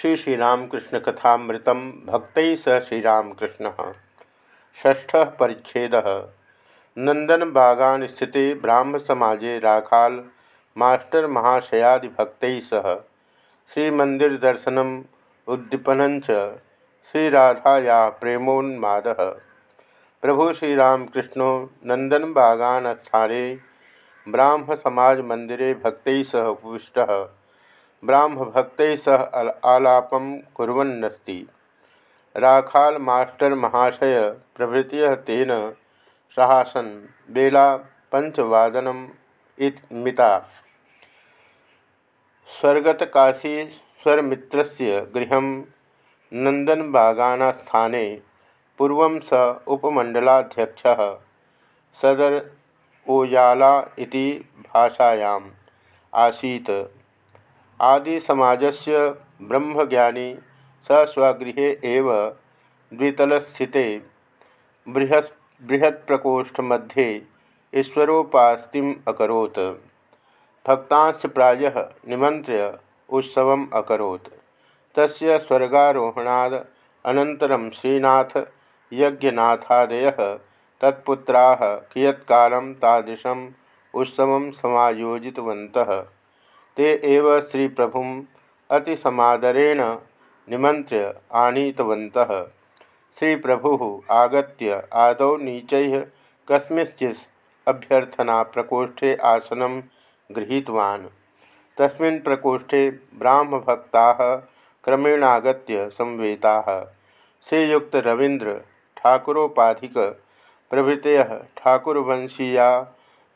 श्री श्रीरामकृष्ण कथामृत भक्त सह श्रीरामकृष्ण ष्ठ परिच्छेद। नंदन बागान स्थित ब्राह्म समाजे राखाल मास्टर महाशयादिभक्त सह। श्रीमंदिर उद्दीपन श्रीराधाया प्रेमोन्माद। प्रभु श्रीरामकृष्ण नंदन बागान स्थाने ब्राह्म समाज मंदिरे भक्त सह उपविष्ट। ब्राह्म भक्त सह आलापम कुरन्नस्ति राखाल मास्टर महाशय प्रभृत तेन सहासन बेला पंचवादनम मिता। स्वर्गत काशी स्वरमित्रस्य गृह नंदनबागानस्थाने पूर्व स उपमंडलाध्यक्ष सदर ओयाला इति भाषायाम् आसीत्। आदिसमाजस्य ब्रह्मज्ञानी स स्वगृहे एव द्वितलस्थिते बृहस्, बृहत्प्रकोष्ठमध्ये ईश्वरोपास्तिम् अकरोत्। भक्तांश्च प्रायः निमन्त्र्य उत्सवम् अकरोत्। तस्य स्वर्गारोहणाद् अनन्तरं श्रीनाथ यज्ञनाथादयः तत्पुत्रा कियत्कालं तादृशम् उत्सव समायोजितवन्तः। ते एव श्रीप्रभुम् अतिसमादरेण निमन्त्र्य आनीतवन्तः। श्रीप्रभुः आगत्य आदौ नीचैः कस्मिंश्चित् अभ्यर्थनाप्रकोष्ठे आसनं गृहीतवान्। तस्मिन् प्रकोष्ठे ब्राह्मभक्ताः क्रमेणागत्य संवेताः। श्रीयुक्तरवीन्द्र ठाकुरोपाधिक प्रभृत ठाकुरवंशीया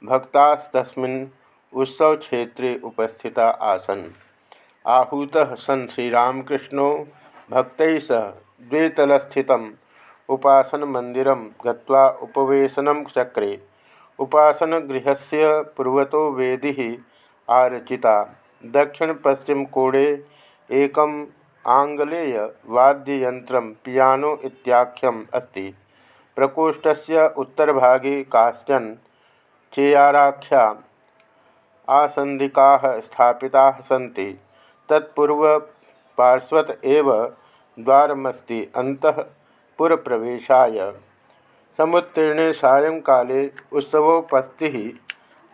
भक्तास्तस्मिन् उत्सवक्षेत्रे उपस्थिता आसन। आहूत सन श्रीरामकृष्णो भक्त सह द्वितलस्थित उपासनमंदिर गत्वा उपवेशन चक्रे। उपासनगृहस्य पूर्वतो वेदी आरचिता। दक्षिणपश्चिमकोणे एकम् आङ्ग्लेयवाद्ययन्त्रं पियानो इत्याख्यम् अस्ति। प्रकोष्ठस्य उत्तरभागे काश्चन चेयाराख्या आसंदिकाः स्थापिताः सन्ति। तत्पूर्वपार्श्वत एव द्वारमस्ति, अन्तः पुरप्रवेशाय। समुत्तीर्णे सायंकाले उत्सवोपस्थितिः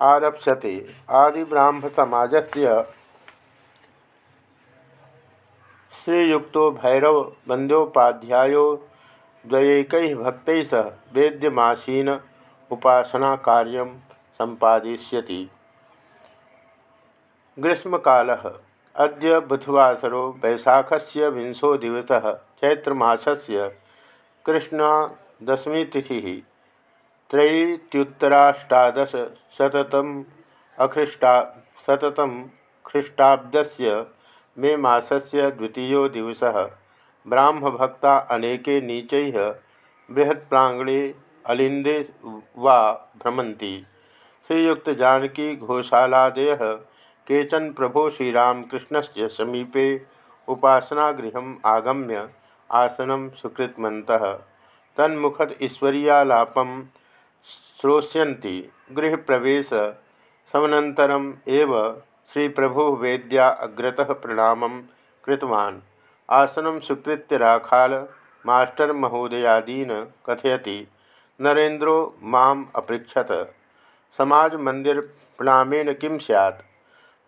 आरप्स्यते। आदिब्राह्मसमाजस्य श्रीयुक्तो भैरव बंदोपाध्यायो द्वैक भक्त सह वेद्यमासीन उपासना कार्य संपादयिष्यति ग्रीष्म काल अद्य बुधवासरो वैशाखस्य विंशो दिवस, चैत्रमासस्य कृष्णदशमीतिथि। त्रयीत्युत्तराष्टादशशततम अख्रीष्टा, शततम ख्रीष्टाब्दस्य मे मासस्य द्वितीयो दिवसः। ब्राह्मभक्ता अनेके नीचै बृहत्प्रांगणे अलिंदे वा भ्रमन्ति। श्रीयुक्त जानकी केचन प्रभो श्रीरामकृष्ण से समीपे उपासनागृह आगम्य आसन सुकृतवत तन्मुखद ईश्वरीयालापम श्रोष्यन्ति। गृहप्रवेश समनन्तरम् एव श्री प्रभु वेद्या अग्रतः प्रणाम कृतवान्। आसन राखाल मास्टर महोदयादीन कथयति, नरेन्द्रो, माम अपृछत मंदिर प्रणामेन किं सैत्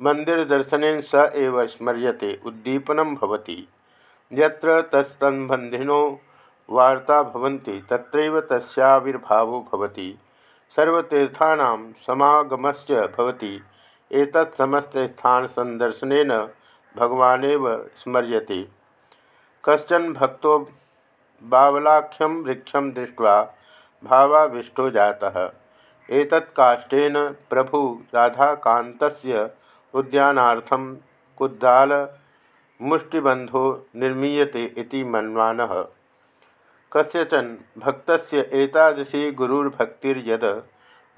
मंदिर दर्शन स एव स्मर्यते, उद्दीपन भवति। यत्र वार्ता भवन्ति, तत्रैव तस्याविर्भावो भवति। सर्वतीर्थानां समागमस्य भवति। एतत् समस्त स्थान संदर्शनेन भगवानेव स्मर्यते। कशन भक्त बावलाख्यम वृक्षम दृष्ट्वा भावाविष्टो जाता। एतत्काष्ठेन प्रभु राधाकान्तस्य उद्यानार्थं कुद्दाल मुष्टिबंधो निर्मीयते इति मन्वानः। कस्यचन भक्तस्य एतादृशी गुरुर्भक्तिर्यद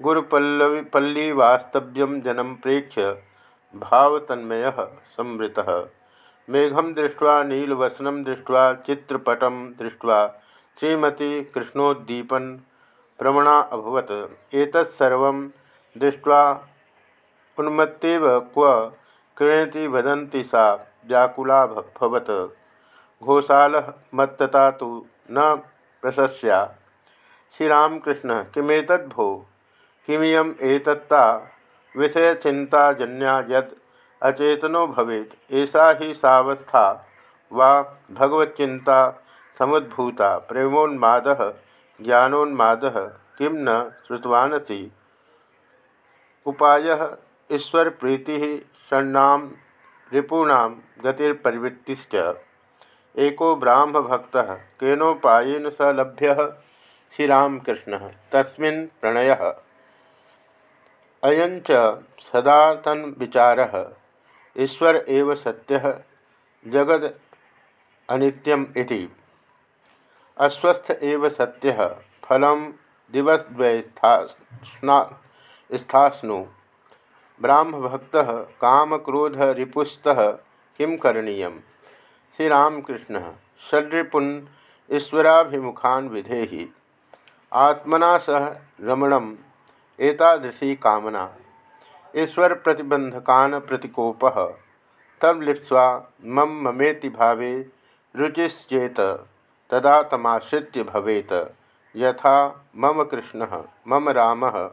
गुरुपल्लीवास्तव्यं जनं प्रेक्ष्य भावतन्मयः संवृतः। मेघम दृष्ट्वा नीलवसनम दृष्ट्वा चित्रपटम दृष्ट्वा, श्रीमती कृष्णोद्दीपन प्रमणा अभवत। एतत्सर्व दृष्ट्वा उन्मत्तेव क्व कृणति वदन्ति सा व्याकुलाभवत घोषाल मत्तता तो न प्रशस्या। श्रीरामकृष्ण किमेतद्भो किमियम एतत्ता? विषयचिंताजन्या यद अचेतनो भवेत ऐसा ही सावस्था वा भगवच्चिंता समुद्भूता, प्रेमोन्माद, ज्ञानोन्माद किम न श्रुतवानसी। उपाय ईश्वर प्रीति षण्णा रिपूणा गतिर्प्रवृत्तिश्च। एको ब्राह्म भक्त केनोपायन स लभ्य श्रीरामकृष्ण। तस्मिन् प्रणय। अयंच सदातन विचार। ईश्वर एव सत्य, जगद अनित्यम इति। अस्वस्थ एव सत्य, फलम दिवसद्वयस्थास्नु ब्राह्मभक्त काम क्रोध रिपुस्त किं करणीय श्रीरामकृष्ण, षड्रिपुन ईश्वराभिमुखान विधेहि। आत्मना सह रमणम एतादृशी कामना। ईश्वर प्रतिबंधकान प्रतिकोप। तब लिप्स्वा मम ममेति भावे रुचिश्चेत, तदा तमाश्रित्य भवेत। यथा मम कृष्ण, मम राम।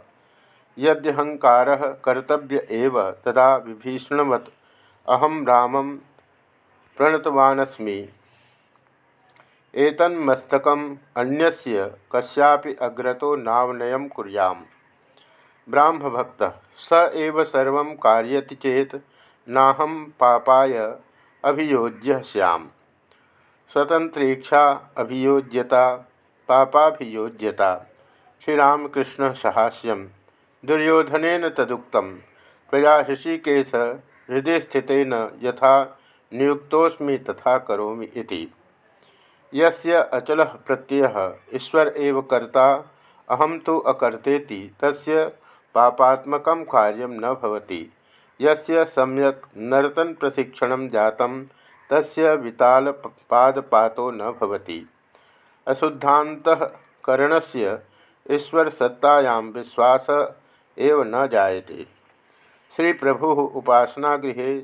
यद्यहंकार कर्तव्य एव तदा विभीषणवत्। अहम रामम प्रणतवानस्मि। एतन्मस्तकम अन्यस्य कस्यापि अग्रतो नावनयम कुर्याम। ब्राह्मभक्त, स एव सर्व कार्यति चेत नाहम पापाय अभियोज्य सैम स्वतंत्रेक्षा अभियोज्यता, पापाभियोज्यता। श्रीरामकृष्ण सहास्यम। दुर्योधन तदुक्त त्वया ऋषिकेश हृदय स्थितेन यथा नियुक्तोस्मि तथा करोमि इति। यस्य अचल प्रत्यय, ईश्वर एव कर्ता अहम तो अकर्तेति, तस्य पापात्मक कार्य न भवति। यस्य सम्यक नर्तन प्रशिक्षण जातं, तस्य विताल पादपातो न भवति। अशुद्धान्तकरणस्य ईश्वर सत्तायां विश्वास एव न जायते। श्री प्रभु उपासना गृह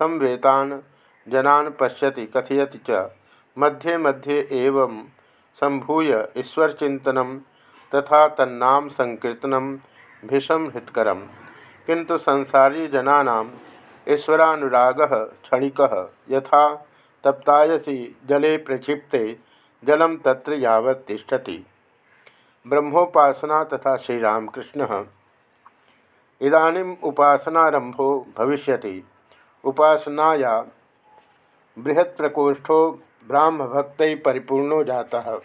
संवेतान जनान पश्यति, कथयति च। मध्ये मध्ये एवं संभूय ईश्वरचिंतन तथा तन्नाम संकीर्तनम भीषम हितकर किंतु संसारी जना ईश्वरानुराग क्षणिक यथा तप्तायसी जले प्रक्षिप्ते जलम तत्र यावत् तिष्ठति। ब्रह्मोपासना तथा श्रीरामकृष्ण इदानीम उपासनारंभो भविष्यति। उपासनाया बृहत् प्रकोष्ठो ब्राह्म भक्त परिपूर्णो जाता।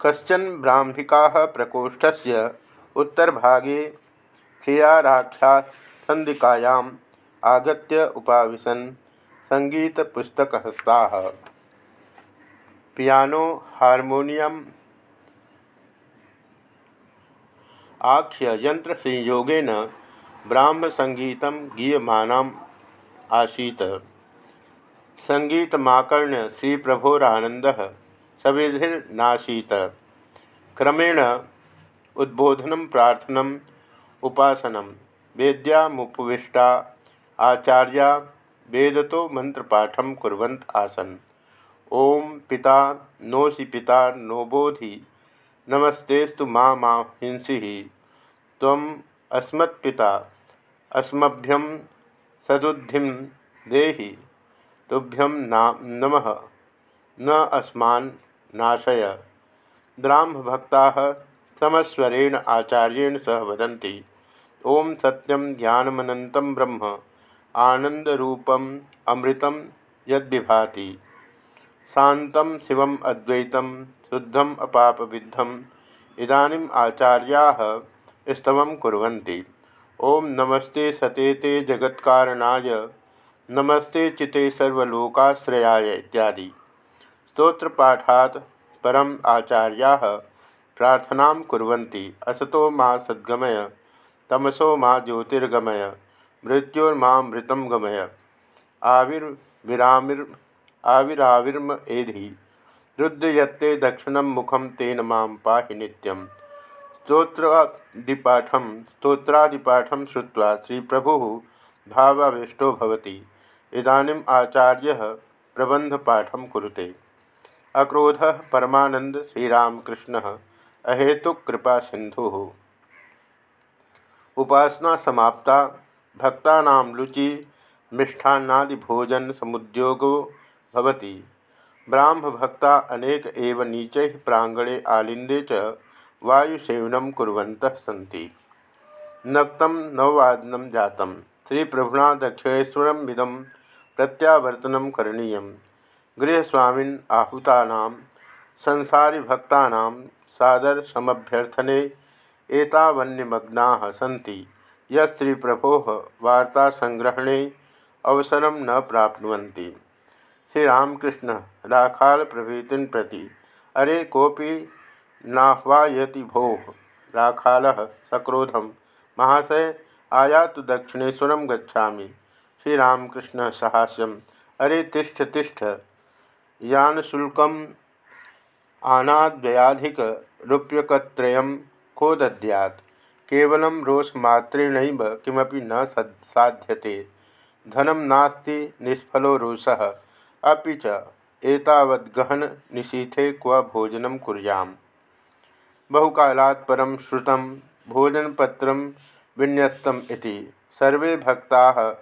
कशन ब्राह्मिका प्रकोष्ठ से उत्तर भागे खियाराख्यासंदिकायाम आगत्य उपाविशन संगीत पुस्तक हस्ता पियानो, हारमोनियम आख्य यंत्र संयोगेन ब्राह्म संगीत गीयमानम आसीत। संगीतमाकर्ण्य श्री प्रभोरानंद सविधिर्नासीत। क्रमेण उद्बोधन, प्रार्थन, उपासन, वेद्यामुपविष्टा, आचार्या वेदतो मंत्रपाठ कुर्वन्त आसन। ओम पिता नोसि पिता नोबोधि नमस्तेस्तु माँ मा हिंसी। तम अस्मत्पिता अस्मभ्यम सदुद्धि देहि तुभ्यम नम न अस्मान नाशय। भक्ता समस्वरेण आचार्येण सह वदन्ति ओम सत्यम ज्ञानमनन्तं ब्रह्म आनंदरूपम अमृतम यद्विभाति। शांतं शिवम अद्वैतम शुद्धम अपाप विद्धम इदानीम आचार्या स्तव कुरी ओं नमस्ते सतेते जगत्कारणाय, नमस्ते चिते सर्वलोकाश्रयाय इत्यादि। स्त्रोत्रपाठा परम आचार्या प्रार्थना कुरी असतो माँ सद्गमय, तमसो माँ ज्योतिर्गमय, मृत्युर्मा मृत गमय। आविर्विरामिर् आविराविर्म एधि। रुद्रयत्ते दक्षिण मुखम तेन माँ पाहि नित्यम स्तोत्रादिपाठम स्तोत्रादिपाठम श्रुवा श्री प्रभु भावाविष्टो भवति। इदानीम् आचार्यः प्रबन्धपाठं कुरुते। अक्रोधः परमानंद श्रीरामकृष्णः अहेतुक कृपा सिंधु उपासना समाप्ता। भक्ता लुचि मिष्ठान्नादि भोजन समुद्योगो भवति। ब्राह्म भक्ता अनेक एव नीचे प्रांगणे आलिंदे च वायुसेवनं कुर्वन्तः सन्ति। नक्तं नववादनं जातं। श्रीप्रभुना दक्षिणेश्वरमिदं प्रत्यावर्तनं करणीयं। गृहस्वामिन् आहूतानां, संसारिभक्तानां सादरसमभ्यर्थने एतावन्निमग्नाः सन्ति। यत् श्रीप्रभोः वार्तासङ्ग्रहणे अवसरं न प्राप्नुवन्ति। श्रीरामकृष्ण राखाल प्रभृतिन प्रति। अरे कोपी नाह्वायति भो। राखाल सक्रोधम। महाशय आया तो दक्षिणेशर गच्छा श्रीरामकृष्ण सहास्यम। अरे तिष्ठ तिष्ठ। यानशुल्कम आनाद्वयाधिक रूप्यकत्रयं को दद्यात् केवलं रोषमात्रेणैव न साध्यते। धनम नास्ति, निष्फलो रोषः अपि च निशीथे क्व भोजन कुर्याम्। बहुकालात् परं श्रुतं भोजनपत्रं विन्यस्तम् इति। सर्वे भक्ताः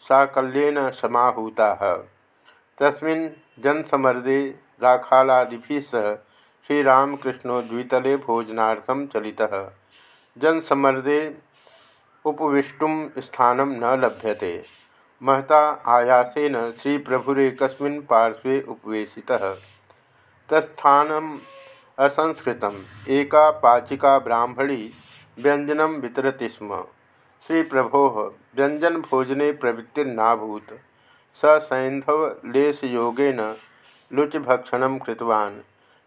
साकल्येन समाहूताः। तस्मिन् जनसमर्दे राखालादिभिः सह श्रीरामकृष्णो द्वितले भोजनार्थं चलितः। जनसमर्दे उपविष्टुं स्थानं न लभ्यते। महता आयासेन श्रीप्रभुरेकस्मिन् पार्श्वे उपवेशितः। तत्स्थानम् असंस्कृतम्। एका पाचिका ब्राह्मणी व्यञ्जनं वितरति स्म। श्रीप्रभोः व्यञ्जनभोजने प्रवृत्तिर्नाभूत्। स सैन्धवलेशयोगेन लुचिभक्षणं कृतवान्।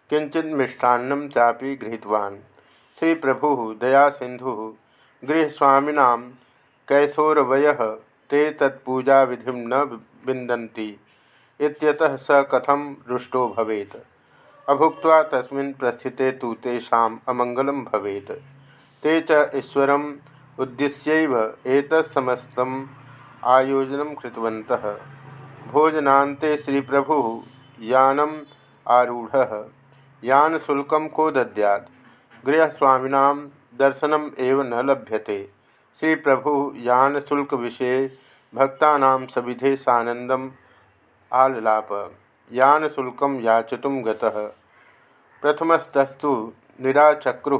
किंचित मिष्टान्न चापी गृहीतवान्। श्री प्रभु दया सिंधु गृहस्वामीना कैशोरवय ते तत्पूजा विधि न विंदती स कथम रुष्टो भवेत्। अभुक्त्वा तस्मिन् प्रस्थिते तु तेषाम् अमङ्गलं भवेत्। ते च ईश्वरम् उद्दिश्यैव एतत्समस्तम् आयोजनं कृतवन्तः। भोजनान्ते श्रीप्रभुः यानम् आरूढ़। यान शुल्क को दद्यात् गृहस्वामीना दर्शनम एव न लभ्यते। श्री प्रभु यान शुल्क विषय भक्ता सविधे सानंदम आललाप। यान शुल्क याचित गथमस्तस्तु निराचक्रु।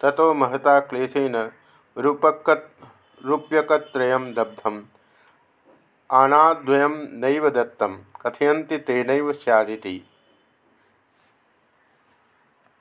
ततो महता क्लेशन रूपक रूप्यकत्रयं दग्धम् आनाद्वयं नैव दत्तं कथयन्ति तेनैव